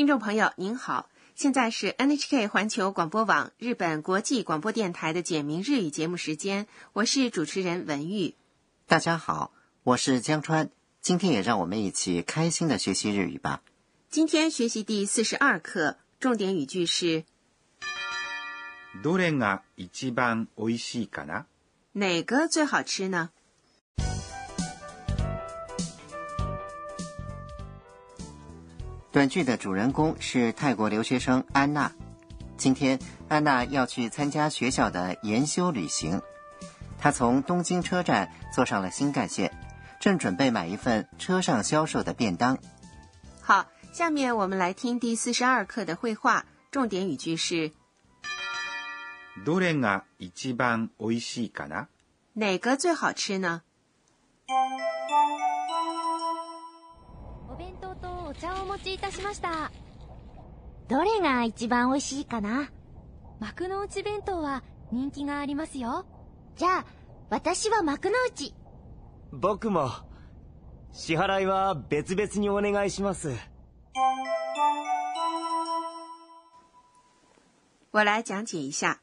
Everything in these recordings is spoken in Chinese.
听众朋友您好，现在是 NHK 环球广播网日本国际广播电台的简明日语节目时间，我是主持人文玉。大家好，我是江川，今天也让我们一起开心的学习日语吧。今天学习第四十二课，重点语句是どれが一番美味しいかな哪个最好吃呢？ 短剧的主人公是泰国留学生安娜。今天，安娜要去参加学校的研修旅行。她从东京车站坐上了新干线，正准备买一份车上销售的便当。好，下面我们来听第四十二课的绘画，重点语句是どれが一番美味しいかな哪个最好吃呢？ お茶をお持ちいたしました。どれが一番美味しいかな？幕の内弁当は人気がありますよ。じゃあ、私は幕の内。僕も支払いは別々にお願いします我来讲解一下。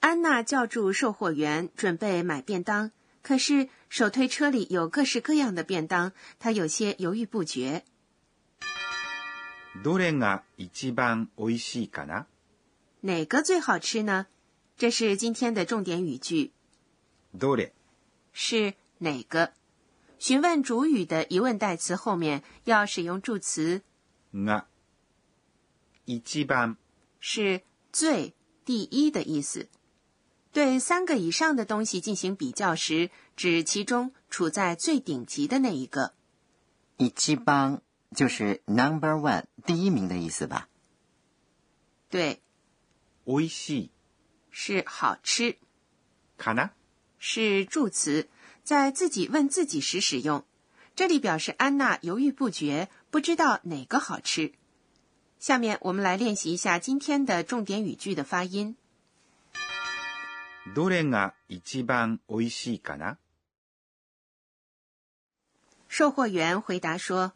安娜叫住售货员，准备买便当。可是手推车里有各式各样的便当，她有些犹豫不决。どれが一番美味しいかな哪个最好吃呢？这是今天的重点语句，どれ是哪个？询问主语的疑问代词后面要使用助词，が一番是最、第一的意思。对三个以上的东西进行比较时，指其中处在最顶级的那一个。一七帮 就是 number one 第一名的意思吧？对，美味しい是好吃，かな是助词，在自己问自己时使用。这里表示安娜犹豫不决，不知道哪个好吃。下面我们来练习一下今天的重点语句的发音。どれが一番美味しいかな售货员回答说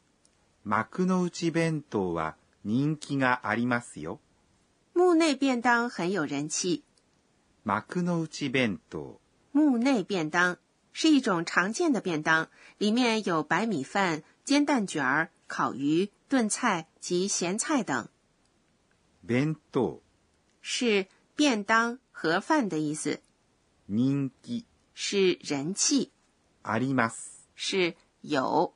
幕の内弁当は人気がありますよ。：“幕内便当很有人气。幕の内弁当幕内便当是一种常见的便当，里面有白米饭、煎蛋卷儿、烤鱼、炖菜及咸菜等，弁当是便当盒饭的意思，人気是人气，あります。是有，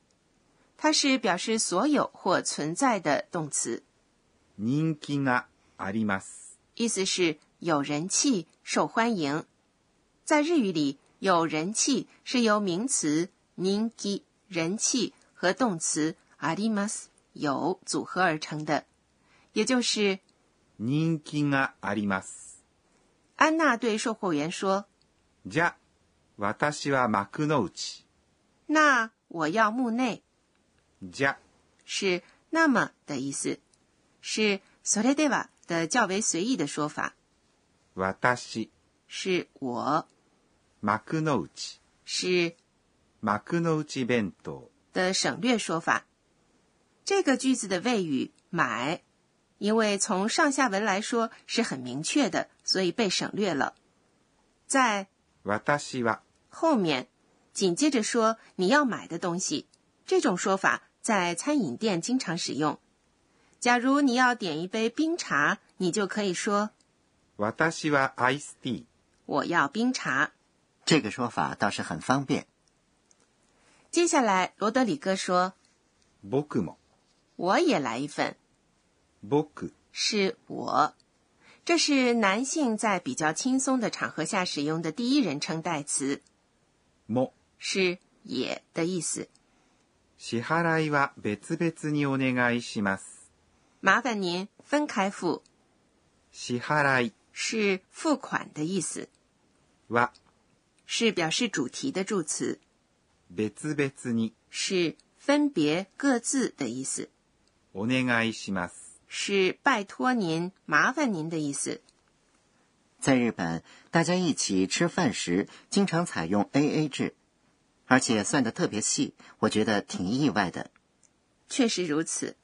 它是表示所有或存在的动词，人気があります。意思是有人气、受欢迎。在日语里，有人气是由名词 ninki 人气和动词 arimas 有组合而成的，也就是人気があります。安娜对售货员说じゃ、私は幕の内。：“那我要幕内。 じゃ、”是那么的意思，是 soれでは的较为随意的说法，私、是我幕の内。是幕の内弁当。的省略说法。这个句子的谓语“买”，因为从上下文来说是很明确的，所以被省略了。在私は后面紧接着说你要买的东西，这种说法 在餐饮店经常使用。假如你要点一杯冰茶，你就可以说私はアイスティー。我要冰茶。这个说法倒是很方便。接下来，罗德里戈说僕も。我也来一份，僕是我。这是男性在比较轻松的场合下使用的第一人称代词，も。是也的意思。 支払いは別々にお願いします。麻烦您分开付，支払い是付款的意思，は是表示主题的助词，別々に是分别各自的意思，お願いします。是拜托您、麻烦您的意思。在日本，大家一起吃饭时经常采用 A A 制， 而且算得特别细，我觉得挺意外的。确实如此。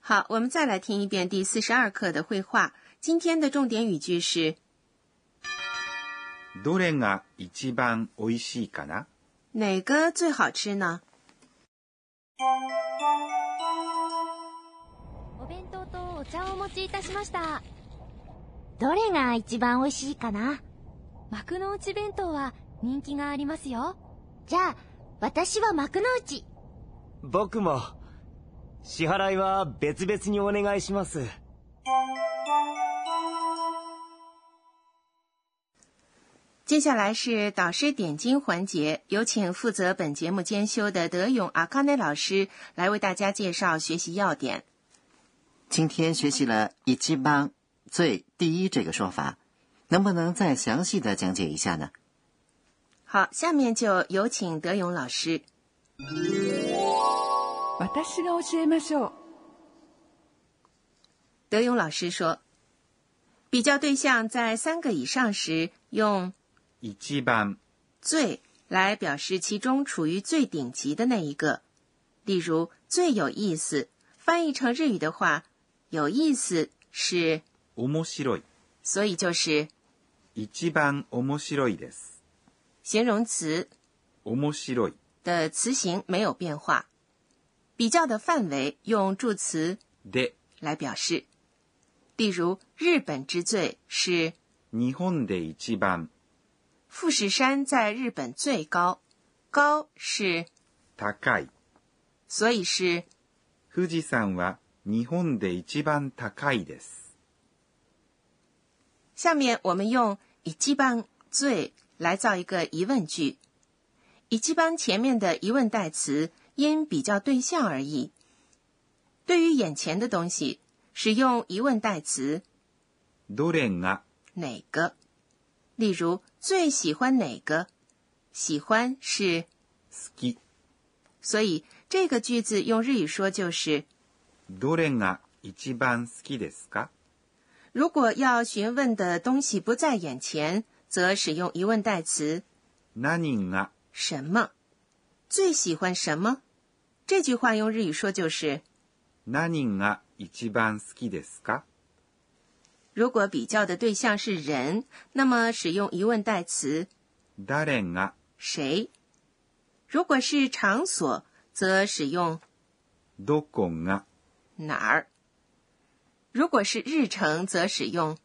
好，我们再来听一遍第四十二课的绘画。今天的重点语句是どれが一番美味しいかな哪个最好吃呢？お弁当とお茶をお持ちいたしました。どれが一番美味しいかな幕の内弁当は人気がありますよ。じゃあ、 私は幕の内。僕も支払いは別々にお願いします接下来是导师点睛环节，有请负责本节目监修的德勇阿康内老师来为大家介绍学习要点。今天学习了一级棒最第一这个说法，能不能再详细的讲解一下呢？ 好，下面就有请德勇老师。私が教えましょう。德勇老师说，比较对象在三个以上时，用一番“最”来表示其中处于最顶级的那一个。例如，最有意思，翻译成日语的话，有意思是，面白い。所以就是一番面白いです。 形容词面白い。的词形没有变化。比较的范围用助词で、来表示。例如，日本之最是日本で一番富士山在日本最高，高是，高い。所以是富士山は日本で一番高いです。下面我们用一级棒最 来造一个疑问句。一级棒前面的疑问代词因比较对象而异。对于眼前的东西，使用疑问代词どれが哪个。例如，最喜欢哪个？喜欢是，好き所以这个句子用日语说就是：どれが一番好きですか如果要询问的东西不在眼前， 则使用疑问代词何が什么。最喜欢什么？这句话用日语说就是：何が一番好きですか如果比较的对象是人，那么使用疑问代词誰が谁；如果是场所，则使用どこが哪儿；如果是日程，则使用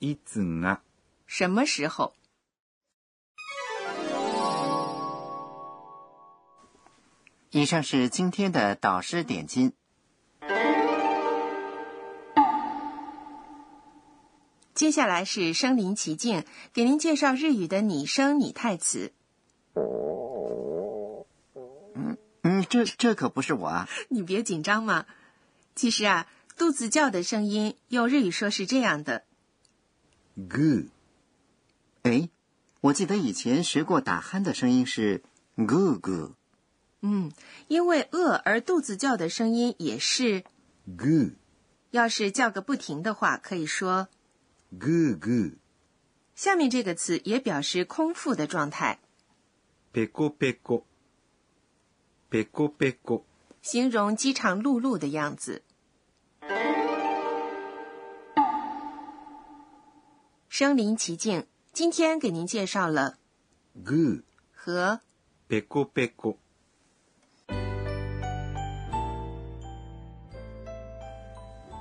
いつが 什么时候。以上是今天的导师点金。接下来是身临其境，给您介绍日语的拟声拟态词。嗯嗯，这这可不是我啊。你别紧张嘛。其实啊，肚子叫的声音用日语说是这样的。グー哎，我记得以前学过打鼾的声音是咕咕，嗯，因为饿而肚子叫的声音也是咕。要是叫个不停的话，可以说咕咕。下面这个词也表示空腹的状态，别过别过。别过别过，形容饥肠辘辘的样子。身临其境。今天给您介绍了グー和ペコペコ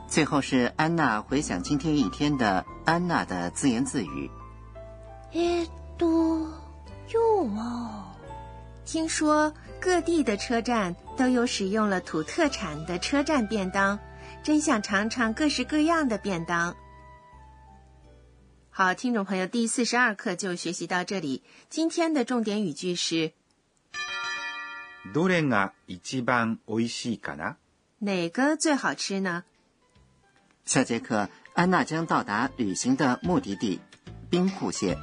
最后是安娜回想今天一天的安娜的自言自语。えーっと、今日は、听说各地的车站都有使用了土特产的车站便当，真想尝尝各式各样的便当。 好，听众朋友，第四十二课就学习到这里。今天的重点语句是どれが一番美味しいかな哪个最好吃呢？下节课，安娜将到达旅行的目的地——兵库县。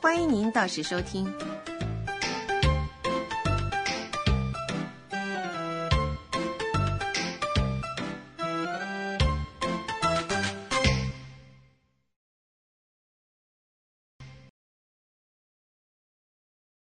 欢迎您到时收听。